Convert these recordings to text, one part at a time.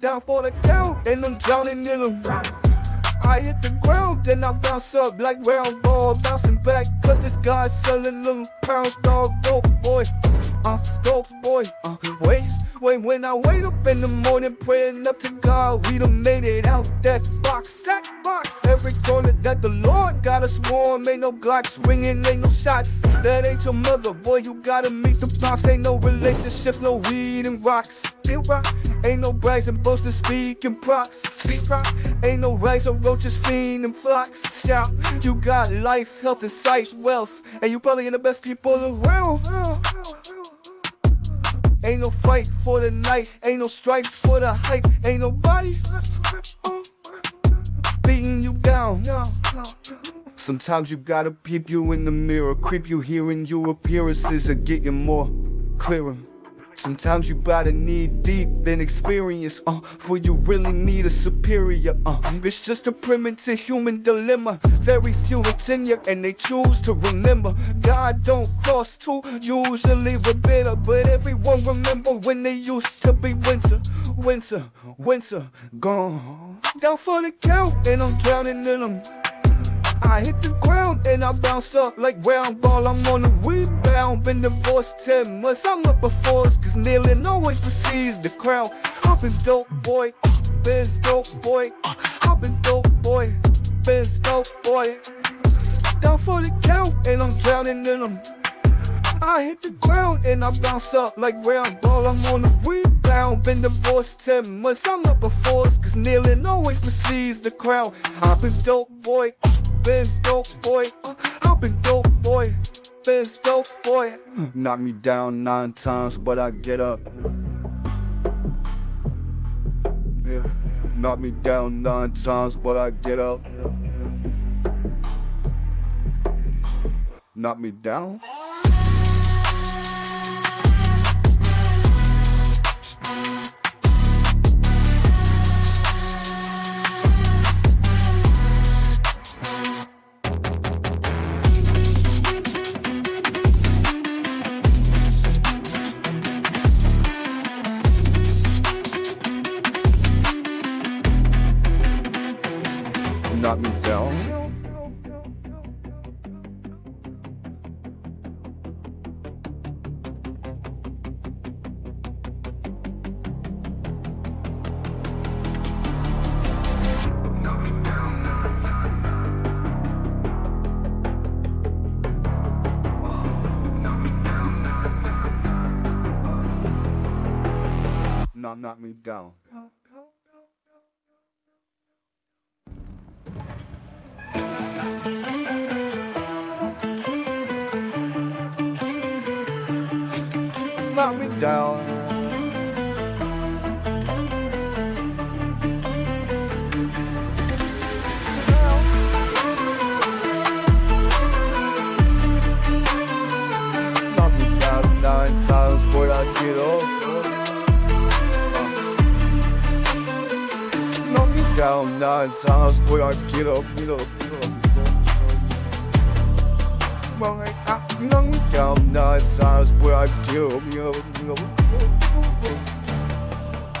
Down for the count, and I'm drowning in them. I hit the ground, then I bounce up like round ball, bouncing back, cause this guy's selling little pounds, dog, dope boy. Uh, dope boy, uh, wait, wait, when I wake up in the morning, praying up to God, we done made it out that warm, ain't no Glock swinging, ain't no shots. That ain't your mother, boy, you gotta meet the box. Ain't no relationships, no weed and rocks. rock. Ain't no brags and boasting, speaking props. Speak rock. Ain't no rights or roaches, fiending flocks. Shout, you got life, health, and sight, wealth. And you probably in the best people around. Ain't no fight for the night, ain't no strike for the hype, ain't nobody Sometimes you gotta peep you in the mirror, creep you hearing your appearances are getting more clearer. Sometimes you gotta need deep and experience, uh, for you really need a superior, uh. It's just a primitive human dilemma. Very few tenure and they choose to remember. God don't cross two, usually we're bitter, but everyone remember when they used to be winter, winter, winter, gone. Down for the count and I'm drowning in them. I hit the ground and I bounce up like round ball. I'm on a rebound. Been divorced 10 months. I'm up a force cause kneeling always precedes the crown. I've been dope boy, been dope boy. I've been dope boy, been dope boy. Down for the count and I'm drowning in them. I hit the ground and I bounce up like round ball. I'm on a rebound. Been divorced 10 months. I'm up a force cause kneeling always precedes the crown. I've been dope boy been dope boy. I've been dope boy. Been dope boy. Knock me down nine times, but I get up. Yeah. Knock me down nine times, but I get up. Knock me down. Me down. Knock, knock me down. Knock me down. Knock me down nine times before I get up. Knock me down nine times I get up, up, up. Knock me down nine times where I up.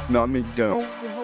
Knock me down.